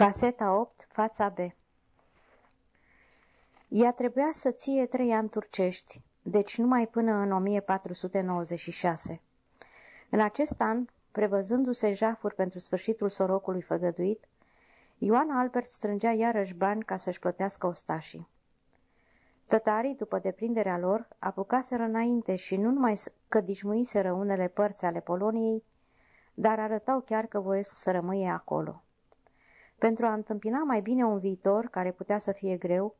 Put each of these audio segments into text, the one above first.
Caseta 8, fața B Ea trebuia să ție trei ani turcești, deci numai până în 1496. În acest an, prevăzându-se jafuri pentru sfârșitul sorocului făgăduit, Ioan Albert strângea iarăși bani ca să-și plătească ostașii. Tătarii, după deprinderea lor, apucaseră înainte și nu numai că dișmuiseră unele părți ale Poloniei, dar arătau chiar că voiesc să rămâie acolo. Pentru a întâmpina mai bine un viitor care putea să fie greu,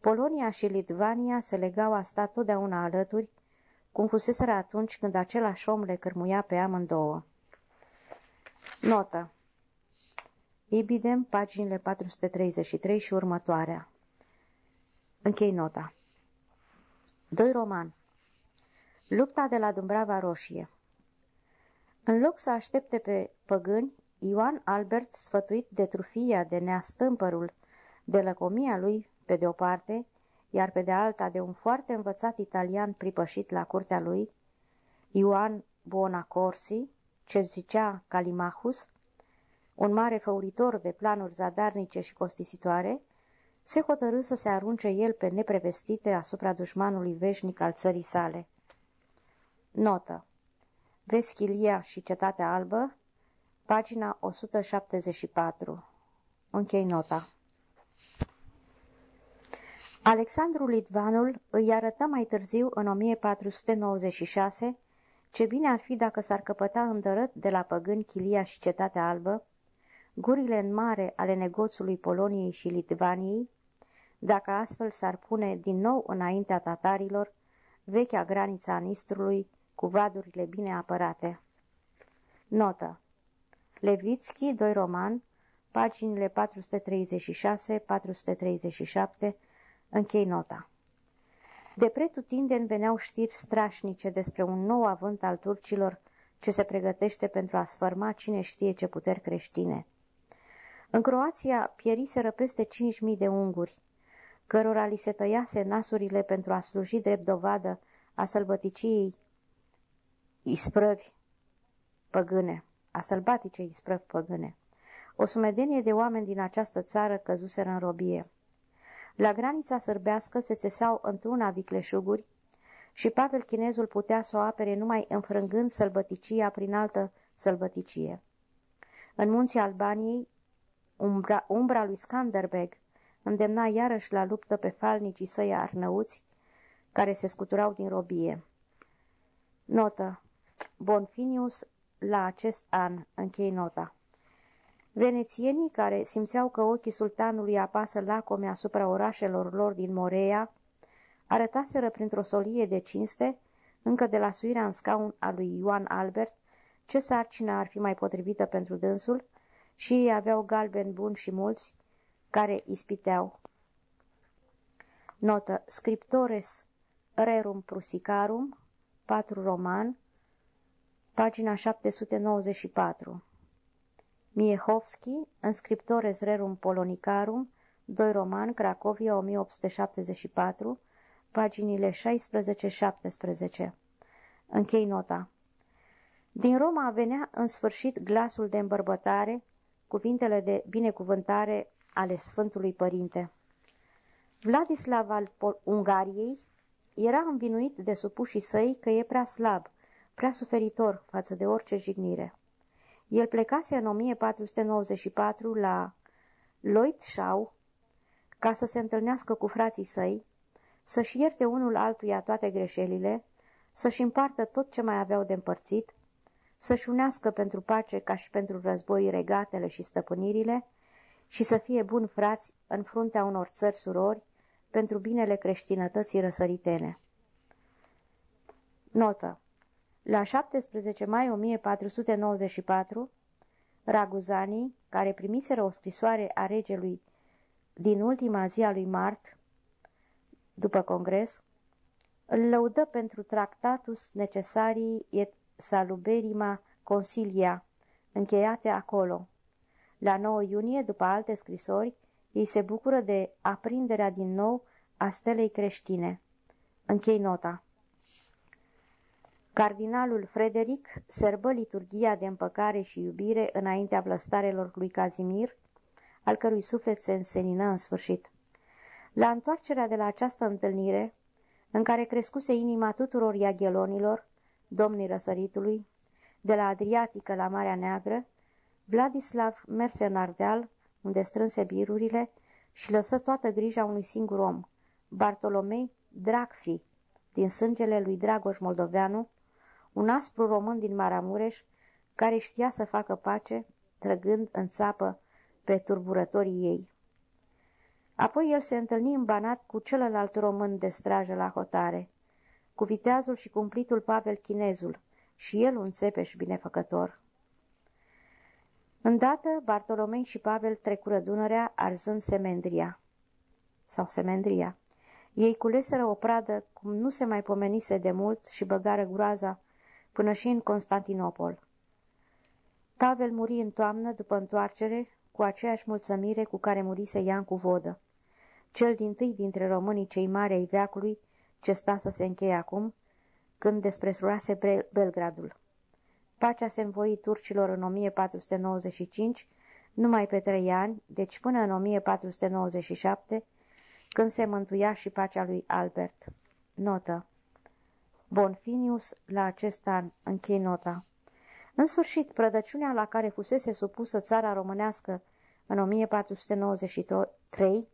Polonia și Litvania se legau a sta totdeauna alături, cum fuseseră atunci când același om le cărmuia pe amândouă. Notă Ibidem, paginile 433 și următoarea. Închei nota. 2 roman Lupta de la Dumbrava Roșie În loc să aștepte pe păgâni, Ioan Albert, sfătuit de trufia de neastâmpărul, de lăcomia lui, pe de o parte, iar pe de alta de un foarte învățat italian pripășit la curtea lui, Ioan Buonacorsi, ce zicea Calimachus, un mare făuritor de planuri zadarnice și costisitoare, se hotărâ să se arunce el pe neprevestite asupra dușmanului veșnic al țării sale. Notă Veschilia și Cetatea Albă, pagina 174. Închei nota. Alexandru Litvanul îi arătă mai târziu, în 1496, ce bine ar fi dacă s-ar căpăta îndărât de la păgâni Chilia și Cetatea Albă, gurile în mare ale negoțului Poloniei și Litvaniei, dacă astfel s-ar pune din nou înaintea tatarilor vechea granița Nistrului cu vadurile bine apărate. Notă Levitski, 2 roman, paginile 436-437, închei nota. De pretutindeni veneau știri strașnice despre un nou avânt al turcilor ce se pregătește pentru a sfărma cine știe ce puteri creștine. În Croația pieriseră peste 5.000 de unguri, cărora li se tăiase nasurile pentru a sluji drept dovadă a sălbăticiei isprăvi păgâne, a sălbatice isprăvi păgâne. O sumedenie de oameni din această țară căzuseră în robie. La granița sărbească se țeseau într-una vicleșuguri și Pavel Chinezul putea să o apere numai înfrângând sălbăticia prin altă sălbăticie. În munții Albaniei, umbra, umbra lui Skanderbeg îndemna iarăși la luptă pe falnicii săi arnăuți, care se scuturau din robie. Notă. Bonfinius la acest an, închei nota. Venețienii, care simțeau că ochii sultanului apasă lacome asupra orașelor lor din Morea, arătaseră printr-o solie de cinste, încă de la suirea în scaun a lui Ioan Albert, ce sarcină ar fi mai potrivită pentru dânsul, și ei aveau galbeni buni și mulți, care ispiteau. Notă Scriptores Rerum Prusicarum, 4 roman, pagina 794. Miehovski, în Scriptores Rerum Polonicarum, 2 roman, Cracovia, 1874, paginile 16-17. Închei nota. Din Roma venea în sfârșit glasul de îmbărbătare, cuvintele de binecuvântare ale Sfântului Părinte. Vladislav al Ungariei era învinuit de supușii săi că e prea slab, prea suferitor față de orice jignire. El plecase în 1494 la Loitschau ca să se întâlnească cu frații săi, să-și ierte unul altuia toate greșelile, să-și împartă tot ce mai aveau de împărțit, să-și unească pentru pace ca și pentru război regatele și stăpânirile și să fie bun frați în fruntea unor țări surori pentru binele creștinătății răsăritene. Notă La 17 mai 1494, Raguzanii, care primiseră o scrisoare a regelui din ultima zi a lui Mart, după congres, îl lăudă pentru tractatus necesarii et saluberima consilia, încheiate acolo. La 9 iunie, după alte scrisori, ei se bucură de aprinderea din nou a stelei creștine. Închei nota. Cardinalul Frederic sărbă liturgia de împăcare și iubire înaintea vlăstarelor lui Cazimir, al cărui suflet se însenină în sfârșit. La întoarcerea de la această întâlnire, în care crescuse inima tuturor iaghelonilor, domnii răsăritului, de la Adriatică la Marea Neagră, Vladislav merse în Ardeal, unde strânse birurile și lăsă toată grija unui singur om, Bartolomei Dracfi, din sângele lui Dragoș Moldoveanu, un aspru român din Maramureș, care știa să facă pace, trăgând în țapă pe turburătorii ei. Apoi el se întâlni în Banat cu celălalt român de strajă la hotare, cu viteazul și cumplitul Pavel Chinezul, și el un țepeș binefăcător. Îndată, Bartolomei și Pavel trecură Dunărea arzând semendria. Sau semendria. Ei culeseră o pradă cum nu se mai pomenise de mult și băgară groaza până și în Constantinopol. Pavel muri în toamnă după întoarcere cu aceeași mulțămire cu care murise Ian cu vodă. Cel din tâi dintre românii cei mari ai veacului, ce sta să se încheie acum, când despresurase Belgradul. Pacea se învoi turcilor în 1495, numai pe trei ani, deci până în 1497, când se mântuia și pacea lui Albert. Notă. Bonfinius la acest an, închei nota. În sfârșit, prădăciunea la care fusese supusă țara românească în 1493,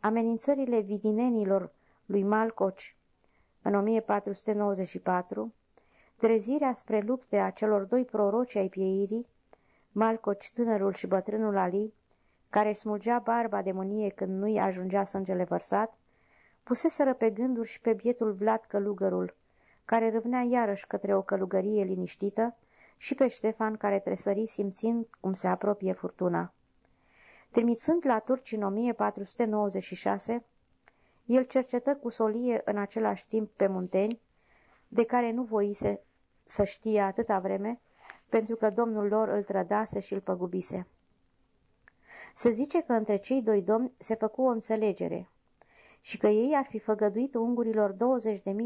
amenințările vidinenilor lui Malcoci în 1494, trezirea spre lupte a celor doi proroci ai pieirii, Malcoci tânărul și bătrânul Ali, care smulgea barba de mânie când nu-i ajungea sângele vărsat, puseseră pe gânduri și pe bietul Vlad Călugărul, care râvnea iarăși către o călugărie liniștită, și pe Ștefan, care tresări simțind cum se apropie furtuna. Trimițând la turci în 1496, el cercetă cu solie în același timp pe munteni, de care nu voise să știe atâta vreme, pentru că domnul lor îl trădase și îl păgubise. Se zice că între cei doi domni se făcu o înțelegere și că ei ar fi făgăduit ungurilor 20.000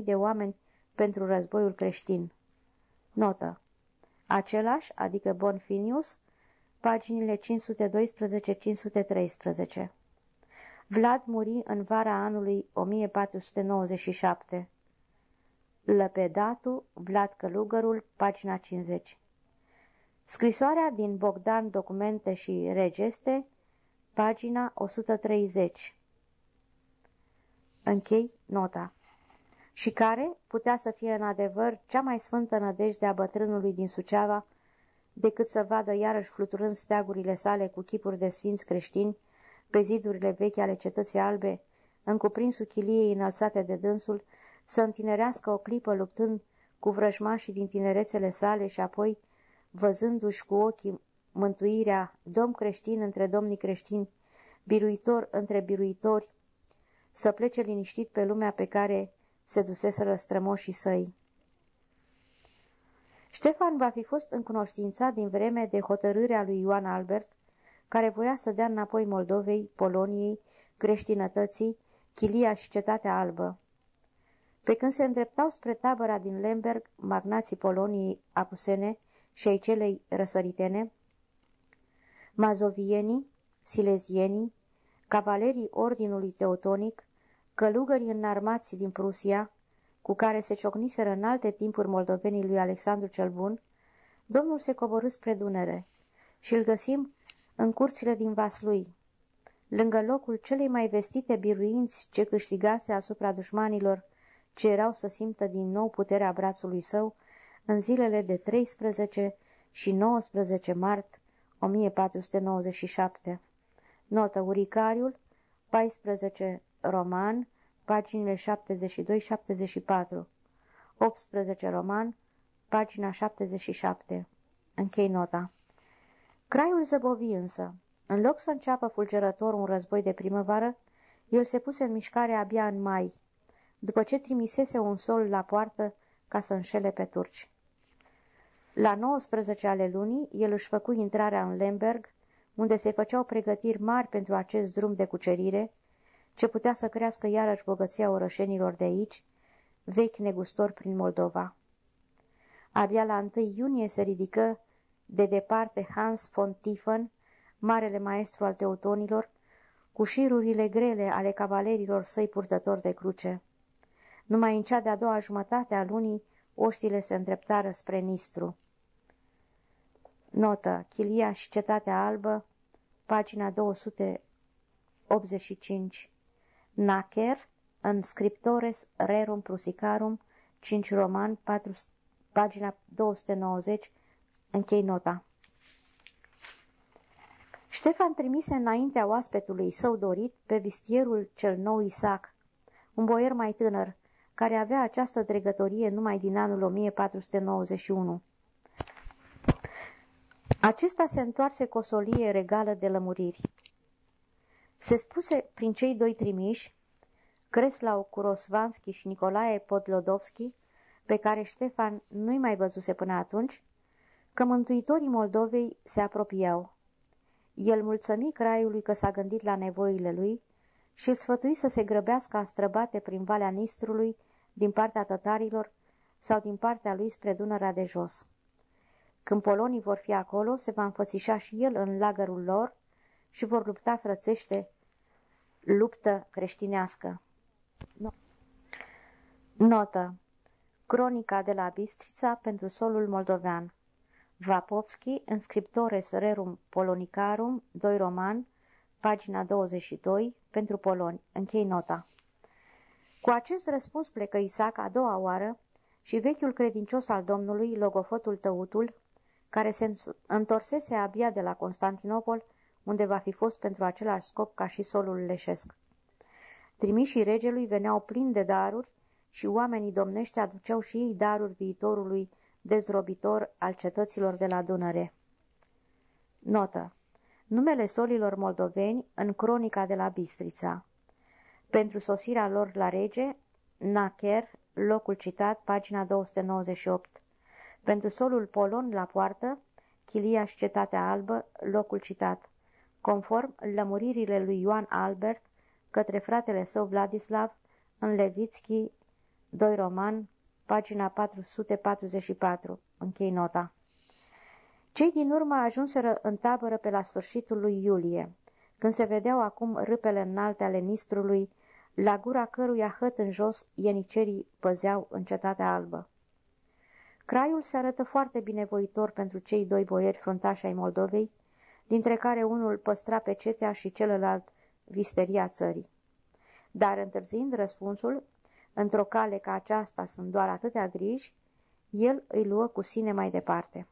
de oameni pentru războiul creștin. Notă. Același, adică Bonfinius, paginile 512-513. Vlad muri în vara anului 1497. Lăpedatu, Vlad Călugărul, pagina 50. Scrisoarea din Bogdan Documente și Regeste, pagina 130. Închei nota. Și care putea să fie în adevăr cea mai sfântă nădejde a bătrânului din Suceava, decât să vadă iarăși fluturând steagurile sale cu chipuri de sfinți creștini pe zidurile vechi ale cetății albe, în cuprinsul chiliei înălțate de dânsul, să întinerească o clipă luptând cu vrăjmașii din tinerețele sale și apoi, văzându-și cu ochii mântuirea, domn creștin între domnii creștini, biruitor între biruitori, să plece liniștit pe lumea pe care se duseseră strămoșii săi. Ștefan va fi fost încunoștințat din vreme de hotărârea lui Ioan Albert, care voia să dea înapoi Moldovei, Poloniei, creștinătății, Chilia și Cetatea Albă. Pe când se îndreptau spre tabăra din Lemberg, magnații Poloniei apusene și ai celei răsăritene, mazovienii, silezienii, cavalerii ordinului teutonic, călugării înarmați din Prusia, cu care se ciocniseră în alte timpuri moldovenii lui Alexandru cel Bun, Domnul se coborâ spre Dunăre și îl găsim în curțile din Vaslui, lângă locul celei mai vestite biruinți ce câștigase asupra dușmanilor ce erau să simtă din nou puterea brațului său în zilele de 13 și 19 mart 1497. Notă Uricariul, 14 roman, paginile 72-74, 18 roman, pagina 77. Închei nota. Craiul zăbovi însă. În loc să înceapă fulgerător un război de primăvară, el se puse în mișcare abia în mai, după ce trimisese un sol la poartă ca să înșele pe turci. La 19 ale lunii, el își făcu intrarea în Lemberg, unde se făceau pregătiri mari pentru acest drum de cucerire, ce putea să crească iarăși bogăția orășenilor de aici, vechi negustor prin Moldova. Abia la 1 iunie se ridică de departe Hans von Tiefen, marele maestru al teutonilor, cu șirurile grele ale cavalerilor săi purtători de cruce. Numai în cea de-a doua jumătate a lunii, oștile se îndreptară spre Nistru. Notă. Chilia și Cetatea Albă, pagina 285. Nacher, în Scriptores Rerum Prusicarum, 5 roman, 4, pagina 290, închei nota. Ștefan trimise înaintea oaspetului său dorit pe vistierul cel nou Isaac, un boier mai tânăr, care avea această dregătorie numai din anul 1491. Acesta se întoarse cu o solie regală de lămuriri. Se spuse prin cei doi trimiși, Creslau Kurosvanski și Nicolae Podlodovski, pe care Ștefan nu-i mai văzuse până atunci, că mântuitorii Moldovei se apropiau. El mulțămi craiului că s-a gândit la nevoile lui și îl sfătui să se grăbească a străbate prin Valea Nistrului din partea tătarilor sau din partea lui spre Dunărea de jos. Când polonii vor fi acolo, se va înfățișa și el în lagărul lor și vor lupta frățește luptă creștinească. Notă Cronica de la Bistrița pentru solul moldovean Vapovski, în Scriptores Rerum Polonicarum, 2 roman, pagina 22, pentru poloni. Închei nota. Cu acest răspuns plecă Isaac a doua oară și vechiul credincios al Domnului, logofotul Tăutul, care se întorsese abia de la Constantinopol, unde va fi fost pentru același scop ca și solul leșesc. Trimișii regelui veneau plini de daruri și oamenii domnești aduceau și ei daruri viitorului dezrobitor al cetăților de la Dunăre. Notă. Numele solilor moldoveni în cronica de la Bistrița. Pentru sosirea lor la rege, Nacher, locul citat, pagina 298. Pentru solul polon la poartă, Chiliaș și Cetatea Albă, locul citat. Conform lămuririle lui Ioan Albert către fratele său Vladislav în Levitski, 2 roman, pagina 444. Închei nota. Cei din urmă ajunseră în tabără pe la sfârșitul lui iulie, când se vedeau acum râpele înalte ale Nistrului, la gura căruia hăt în jos ienicerii păzeau în cetatea albă. Craiul se arătă foarte binevoitor pentru cei doi boieri fruntași ai Moldovei, dintre care unul păstra pe cetea și celălalt visteria țării. Dar întârziind răspunsul, într-o cale ca aceasta sunt doar atâtea griji, el îi luă cu sine mai departe.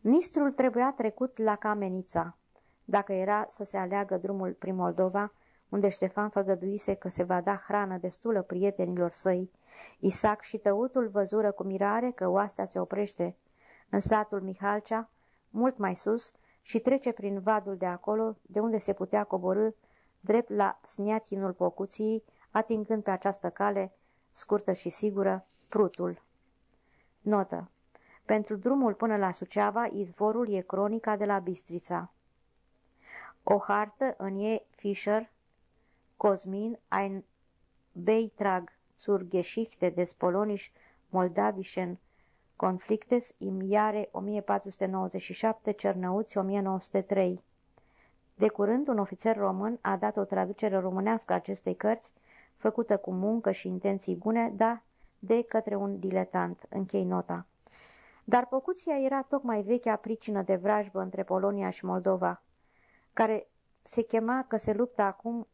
Nistrul trebuia trecut la Camenița, dacă era să se aleagă drumul prin Moldova, unde Ștefan făgăduise că se va da hrană destulă prietenilor săi, Isaac și tăutul văzură cu mirare că oastea se oprește în satul Mihalcea, mult mai sus, și trece prin vadul de acolo, de unde se putea coborâ drept la sniatinul pocuției, atingând pe această cale, scurtă și sigură, prutul. Notă. Pentru drumul până la Suceava, izvorul e cronica de la Bistrița. O hartă în e Fischer, Cosmin, ein Beitrag zur Geschichte des polonisch-moldavischen Conflictes im Jahre 1497, Cernăuți 1903. De curând, un ofițer român a dat o traducere românească a acestei cărți, făcută cu muncă și intenții bune, dar de către un diletant. Închei nota. Dar Pocuția era tocmai vechea pricină de vrajbă între Polonia și Moldova, care se chema că se luptă acum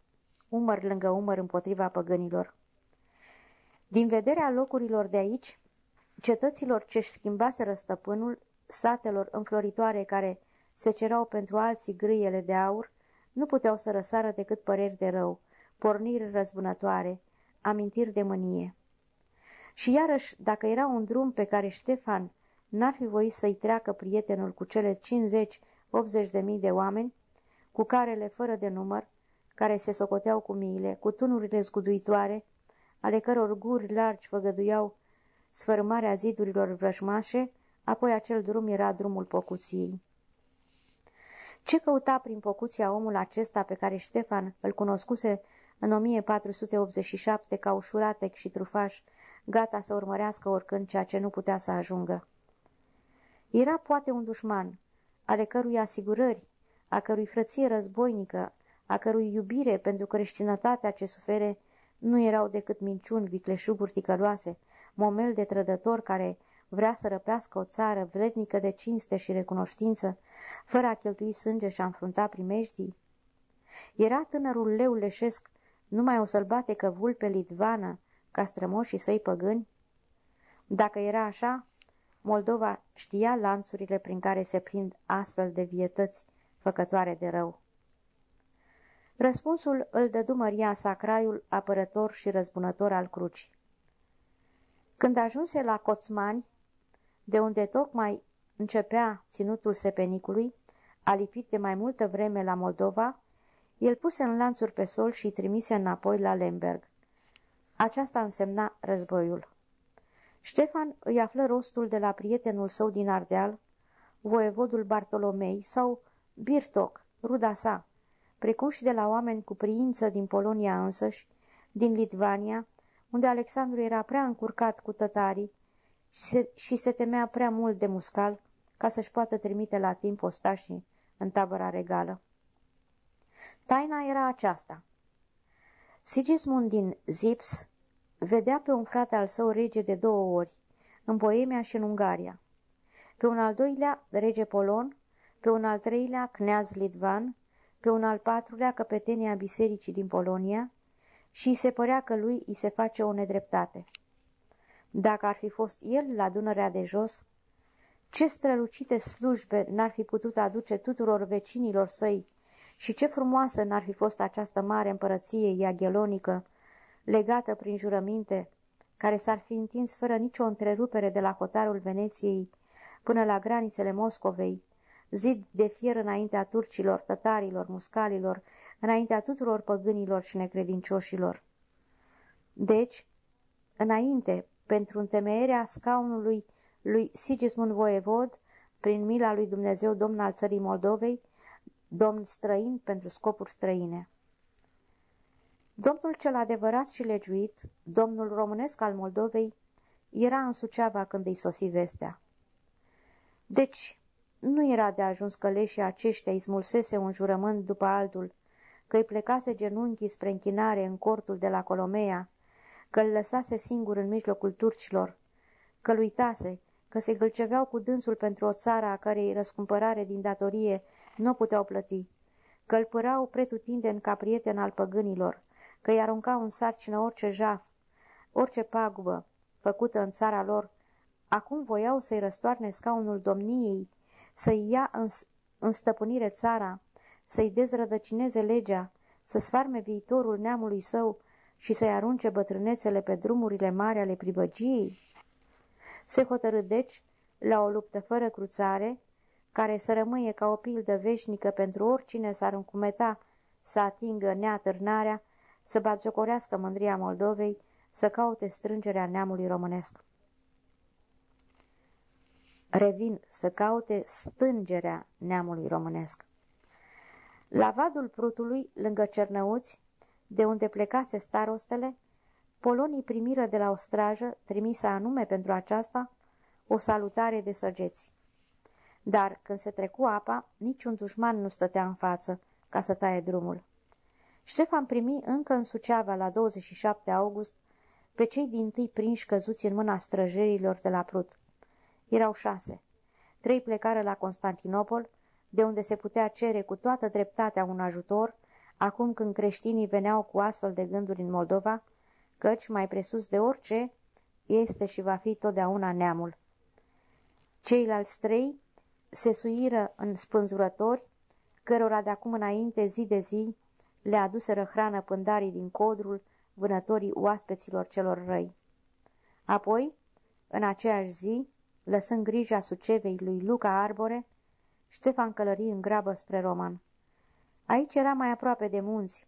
umăr lângă umăr împotriva păgânilor. Din vederea locurilor de aici, cetăților ce-și schimbaseră stăpânul, satelor înfloritoare care se cerau pentru alții grâiele de aur, nu puteau să răsară decât păreri de rău, porniri răzbunătoare, amintiri de mânie. Și iarăși, dacă era un drum pe care Ștefan n-ar fi voit să-i treacă prietenul cu cele 50-80 de mii de oameni, cu carele fără de număr, care se socoteau cu miile, cu tunurile zguduitoare, ale căror guri largi făgăduiau sfărâmarea zidurilor vrăjmașe, apoi acel drum era drumul pocuției. Ce căuta prin pocuția omul acesta pe care Ștefan îl cunoscuse în 1487 ca ușuratec și trufaș, gata să urmărească oricând ceea ce nu putea să ajungă? Era poate un dușman, ale cărui asigurări, a cărui frăție războinică, a cărui iubire pentru creștinătatea ce sufere, nu erau decât minciuni, vicleșuguri ticăloase, momel de trădător care vrea să răpească o țară vrednică de cinste și recunoștință, fără a cheltui sânge și a înfrunta primejdii? Era tânărul leu leșesc numai o sălbatecă vulpe litvană ca strămoșii săi păgâni? Dacă era așa, Moldova știa lanțurile prin care se prind astfel de vietăți făcătoare de rău. Răspunsul îl dădu Maria Sacraiul, apărător și răzbunător al crucii. Când ajunse la Coțmani, de unde tocmai începea ținutul sepenicului, alipit de mai multă vreme la Moldova, el puse în lanțuri pe sol și trimise înapoi la Lemberg. Aceasta însemna războiul. Ștefan îi află rostul de la prietenul său din Ardeal, voievodul Bartolomei sau Birtoc, ruda sa, precum și de la oameni cu priință din Polonia însăși, din Litvania, unde Alexandru era prea încurcat cu tătarii și se, și se temea prea mult de muscal ca să-și poată trimite la timp ostașii în tabăra regală. Taina era aceasta. Sigismund din Zips vedea pe un frate al său rege de două ori, în Boemia și în Ungaria, pe un al doilea rege polon, pe un al treilea cneaz litvan, pe un al patrulea căpetenia bisericii din Polonia și îi se părea că lui îi se face o nedreptate. Dacă ar fi fost el la Dunărea de jos, ce strălucite slujbe n-ar fi putut aduce tuturor vecinilor săi și ce frumoasă n-ar fi fost această mare împărăție iaghelonică, legată prin jurăminte, care s-ar fi întins fără nicio întrerupere de la hotarul Veneției până la granițele Moscovei, zid de fier înaintea turcilor, tătarilor, muscalilor, înaintea tuturor păgânilor și necredincioșilor. Deci, înainte, pentru întemeierea scaunului lui Sigismund Voievod, prin mila lui Dumnezeu, domn al țării Moldovei, domn străin pentru scopuri străine. Domnul cel adevărat și legiuit, domnul românesc al Moldovei, era în Suceava când îi sosi vestea. Deci, nu era de ajuns că leșii aceștia îi smulsese un jurământ după altul, că îi plecase genunchii spre închinare în cortul de la Colomea, că îl lăsase singur în mijlocul turcilor, că-l uitase, că se gâlceveau cu dânsul pentru o țară a cărei răscumpărare din datorie nu puteau plăti, că îl părau pretutindeni ca prieten al păgânilor, că îi aruncau în sarcină orice jaf, orice pagubă făcută în țara lor, acum voiau să-i răstoarne scaunul domniei, să-i ia în, în stăpânire țara, să-i dezrădăcineze legea, să sfarme viitorul neamului său și să-i arunce bătrânețele pe drumurile mari ale pribăgiei? Se hotărâ deci la o luptă fără cruțare, care să rămâie ca o pildă veșnică pentru oricine s-ar încumeta să atingă neatârnarea, să batjocorească mândria Moldovei, să caute strângerea neamului românesc. Revin să caute stângerea neamului românesc. La vadul Prutului, lângă Cernăuți, de unde plecase starostele, polonii primiră de la o strajă, trimisă anume pentru aceasta, o salutare de săgeți. Dar când se trecu apa, niciun dușman nu stătea în față ca să taie drumul. Ștefan primi încă în Suceava la 27 august pe cei din tâi prinși căzuți în mâna străjerilor de la Prut. Erau șase. Trei plecară la Constantinopol, de unde se putea cere cu toată dreptatea un ajutor, acum când creștinii veneau cu astfel de gânduri în Moldova, căci, mai presus de orice, este și va fi totdeauna neamul. Ceilalți trei se suiră în spânzurători, cărora de acum înainte, zi de zi, le aduseră hrană pândarii din codrul, vânătorii oaspeților celor răi. Apoi, în aceeași zi, lăsând grija Sucevei lui Luca Arbore, Ștefan călări în grabă spre Roman. Aici era mai aproape de munți,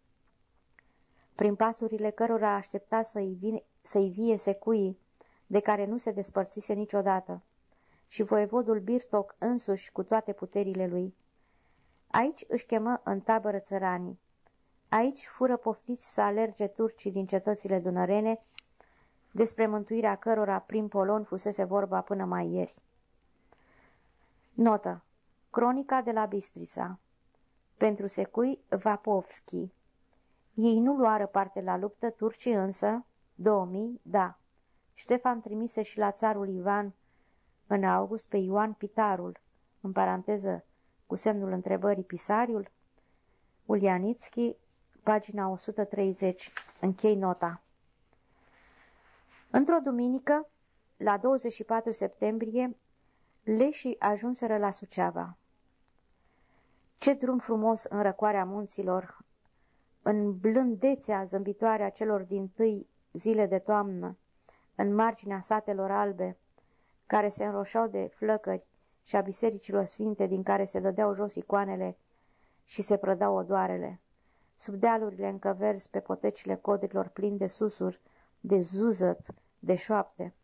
prin pasurile cărora aștepta să-i, să vie secuii, de care nu se despărțise niciodată, și voievodul Birtoc însuși cu toate puterile lui. Aici își chemă în tabără țăranii. Aici fură poftiți să alerge turcii din cetățile dunărene, despre mântuirea cărora prin Polon fusese vorba până mai ieri. Notă. Cronica de la Bistrița Pentru secui Vapovski Ei nu luară parte la luptă, turcii însă, 2000, da. Ștefan trimise și la țarul Ivan în august pe Ioan Pitarul, în paranteză cu semnul întrebării Pisariul, Ulianitski, pagina 130, închei nota. Într-o duminică, la 24 septembrie, leșii ajunseră la Suceava. Ce drum frumos în răcoarea munților, în blândețea zâmbitoare a celor din tâi zile de toamnă, în marginea satelor albe, care se înroșau de flăcări și a bisericilor sfinte din care se dădeau jos icoanele și se prădau odoarele, sub dealurile încă verzi pe potecile codrilor plini de susuri, de zuzăt, de șoapte.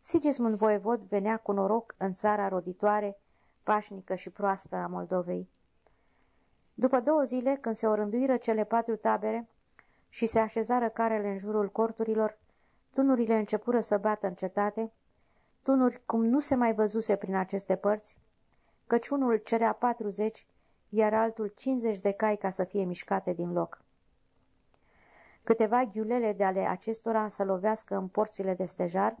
Sigismund voievod venea cu noroc în țara roditoare, pașnică și proastă a Moldovei. După două zile, când se orânduiră cele patru tabere și se așezară carele în jurul corturilor, tunurile începură să bată în cetate, tunuri cum nu se mai văzuse prin aceste părți, căci unul cerea patruzeci, iar altul cincizeci de cai ca să fie mișcate din loc. Câteva ghiulele de ale acestora să lovească în porțile de stejar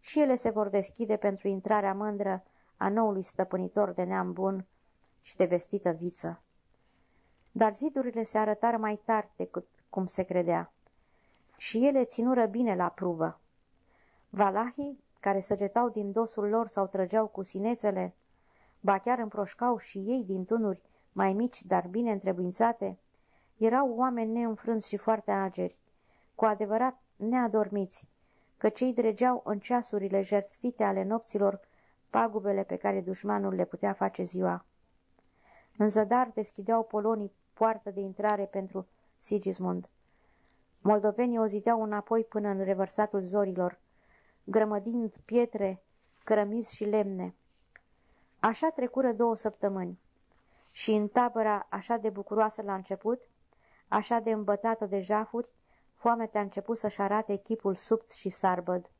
și ele se vor deschide pentru intrarea mândră a noului stăpânitor de neam bun și de vestită viță. Dar zidurile se arătară mai tari decât cum se credea și ele ținură bine la pruvă. Valahii, care săgetau din dosul lor sau trăgeau cu sinețele, ba chiar împroșcau și ei din tunuri mai mici, dar bine întrebuințate, erau oameni neînfrânți și foarte ageri, cu adevărat neadormiți, că cei dregeau în ceasurile jertfite ale nopților pagubele pe care dușmanul le putea face ziua. În zădar deschideau polonii poartă de intrare pentru Sigismund. Moldovenii o zideau înapoi până în revărsatul zorilor, grămădind pietre, cărămizi și lemne. Așa trecură două săptămâni și în tabăra așa de bucuroasă la început, așa de îmbătată de jafuri, foamea a început să-și arate echipul subt și sarbăd.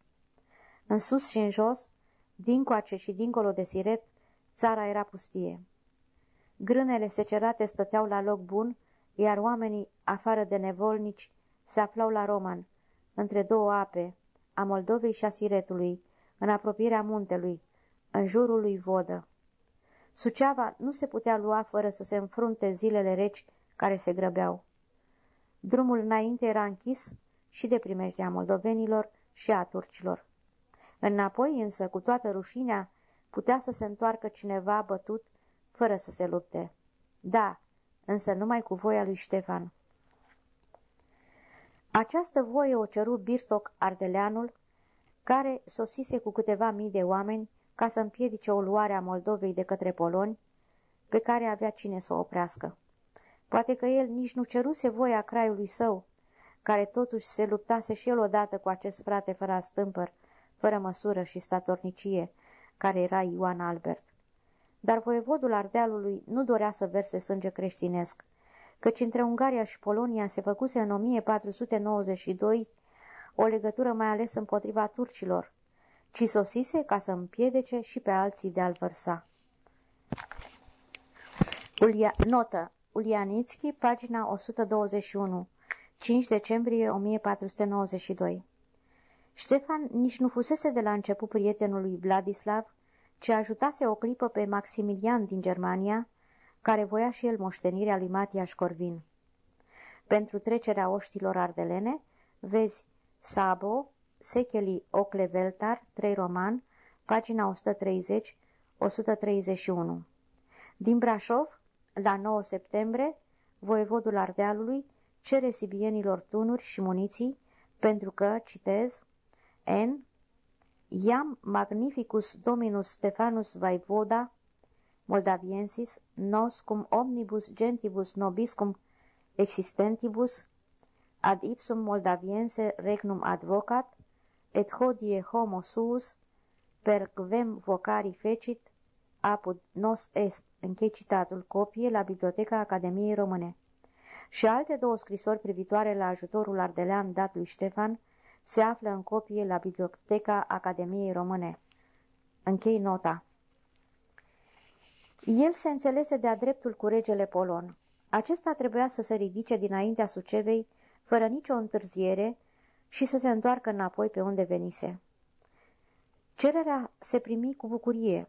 În sus și în jos, dincoace și dincolo de siret, țara era pustie. Grânele secerate stăteau la loc bun, iar oamenii, afară de nevolnici, se aflau la Roman, între două ape, a Moldovei și a Siretului, în apropierea muntelui, în jurul lui Vodă. Suceava nu se putea lua fără să se înfrunte zilele reci care se grăbeau. Drumul înainte era închis și de primejdea moldovenilor și a turcilor. Înapoi însă, cu toată rușinea, putea să se întoarcă cineva bătut fără să se lupte. Da, însă numai cu voia lui Ștefan. Această voie o ceru Birtoc Ardeleanul, care sosise cu câteva mii de oameni ca să împiedice o luare a Moldovei de către poloni, pe care avea cine să o oprească. Poate că el nici nu ceruse voia craiului său, care totuși se luptase și el odată cu acest frate fără stâmpăr, fără măsură și statornicie, care era Ioan Albert. Dar voievodul Ardealului nu dorea să verse sânge creștinesc, căci între Ungaria și Polonia se făcuse în 1492 o legătură mai ales împotriva turcilor, ci sosise ca să împiedece și pe alții de a-l vărsa. Ulia, notă Ulianitski, pagina 121, 5 decembrie 1492 Ștefan nici nu fusese de la început prietenul lui Vladislav, ci ajutase o clipă pe Maximilian din Germania, care voia și el moștenirea lui Matias Corvin. Pentru trecerea oștilor ardelene, vezi Sabo, Secheli Ocleveltar, 3 roman, pagina 130-131. Din Brașov, la 9 septembrie, voievodul Ardealului cere sibienilor tunuri și muniții pentru că, citez, N. Iam magnificus dominus Stefanus Vaivoda Moldaviensis nos cum omnibus gentibus nobiscum existentibus ad ipsum Moldaviense regnum advocat et hodie homo suus per quem vocari fecit apud nos est, închei citatul, copie la Biblioteca Academiei Române. Și alte două scrisori privitoare la ajutorul ardelean dat lui Ștefan se află în copie la Biblioteca Academiei Române. Închei nota. El se înțelese de-a dreptul cu regele Polon. Acesta trebuia să se ridice dinaintea Sucevei, fără nicio întârziere, și să se întoarcă înapoi pe unde venise. Cererea se primi cu bucurie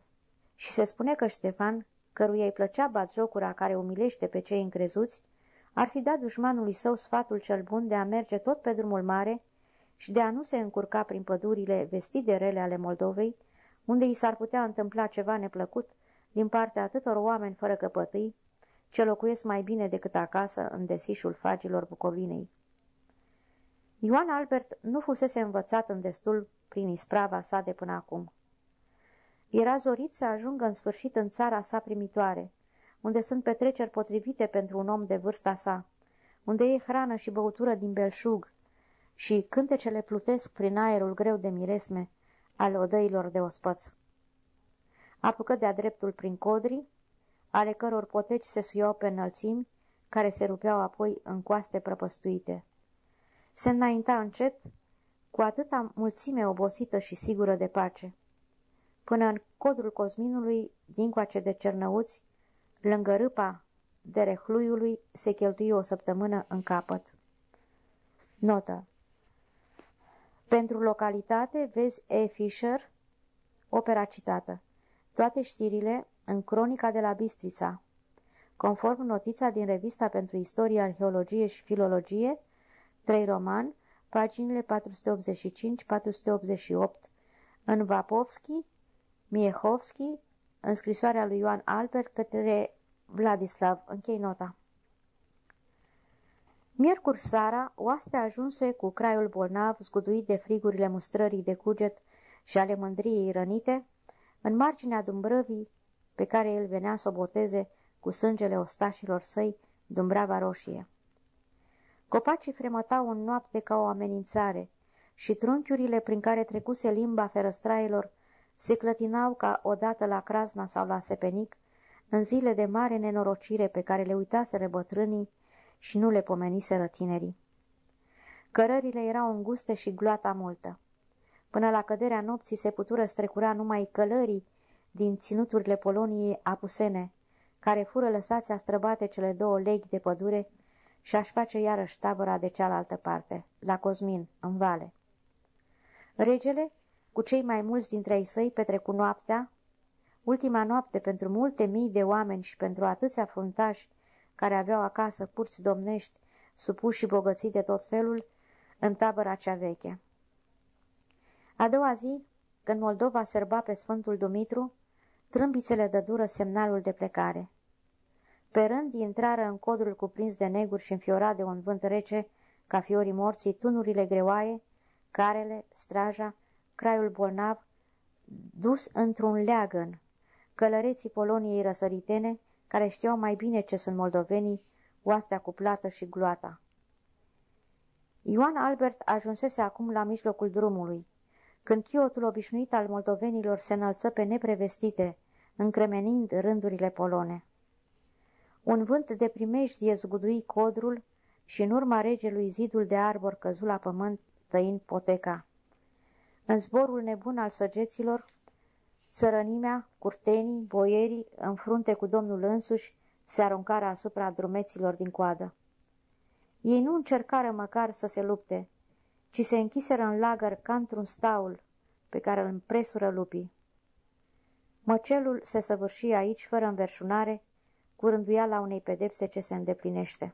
și se spune că Ștefan, căruia îi plăcea batjocura care umilește pe cei încrezuți, ar fi dat dușmanului său sfatul cel bun de a merge tot pe drumul mare și de a nu se încurca prin pădurile vestite rele ale Moldovei, unde i s-ar putea întâmpla ceva neplăcut din partea atâtor oameni fără căpătâi, ce locuiesc mai bine decât acasă în desișul fagilor Bucovinei. Ioan Albert nu fusese învățat în destul prin isprava sa de până acum. Era zorit să ajungă în sfârșit în țara sa primitoare, unde sunt petreceri potrivite pentru un om de vârsta sa, unde e hrană și băutură din belșug și cântecele plutesc prin aerul greu de miresme ale odăilor de ospăț. Apucă de-a dreptul prin codrii, ale căror poteci se suiau pe înălțimi, care se rupeau apoi în coaste prăpăstuite. Se înainta încet, cu atâta mulțime obosită și sigură de pace. Până în codrul Cosminului, dincoace de cernăuți, lângă râpa de rehluiului, se cheltui o săptămână în capăt. Notă Pentru localitate vezi E. Fisher, opera citată. Toate știrile în cronica de la Bistrița. Conform notița din revista pentru istorie, arheologie și filologie, 3 roman, paginile 485-488, în Vapovski, Miehovski, în scrisoarea lui Ioan Albert către Vladislav. Închei nota. Miercuri seara, oastea ajunse cu craiul bolnav, zguduit de frigurile mustrării de cuget și ale mândriei rănite, în marginea dumbrăvii pe care el venea să o boteze cu sângele ostașilor săi, Dumbrava Roșie. Copacii fremătau în noapte ca o amenințare și trunchiurile prin care trecuse limba ferăstrailor se clătinau ca odată la Crasna sau la Sepenic, în zile de mare nenorocire pe care le uitaseră bătrânii și nu le pomeniseră tinerii. Cărările erau înguste și gloata multă. Până la căderea nopții se putură strecura numai călării din ținuturile Poloniei apusene, care fură lăsați a străbate cele două leghi de pădure și aș face iarăși tabăra de cealaltă parte, la Cosmin, în vale. Regele, cu cei mai mulți dintre ei săi, petrecu noaptea, ultima noapte pentru multe mii de oameni și pentru atâția fruntași care aveau acasă curți domnești, supuși și bogății de tot felul, în tabăra cea veche. A doua zi, când Moldova sărba pe Sfântul Dumitru, trâmbițele dură semnalul de plecare. Pe rând intrară în codrul cuprins de neguri și înfiorat de un vânt rece, ca fiorii morții, tunurile greoaie, carele, straja, craiul bolnav, dus într-un leagăn, călăreții Poloniei răsăritene, care știau mai bine ce sunt moldovenii, oastea cu plată și gloata. Ioan Albert ajunsese acum la mijlocul drumului, când chiotul obișnuit al moldovenilor se înălță pe neprevestite, încremenind rândurile polone. Un vânt de primejdie zgudui codrul și în urma regelui zidul de arbor căzu la pământ, tăind poteca. În zborul nebun al săgeților, țărănimea, curtenii, boierii, în frunte cu domnul însuși, se aruncară asupra drumeților din coadă. Ei nu încercară măcar să se lupte, ci se închiseră în lagăr ca într-un staul pe care îl împresură lupii. Măcelul se săvârși aici fără înverșunare, cu rânduiala unei pedepse ce se îndeplinește.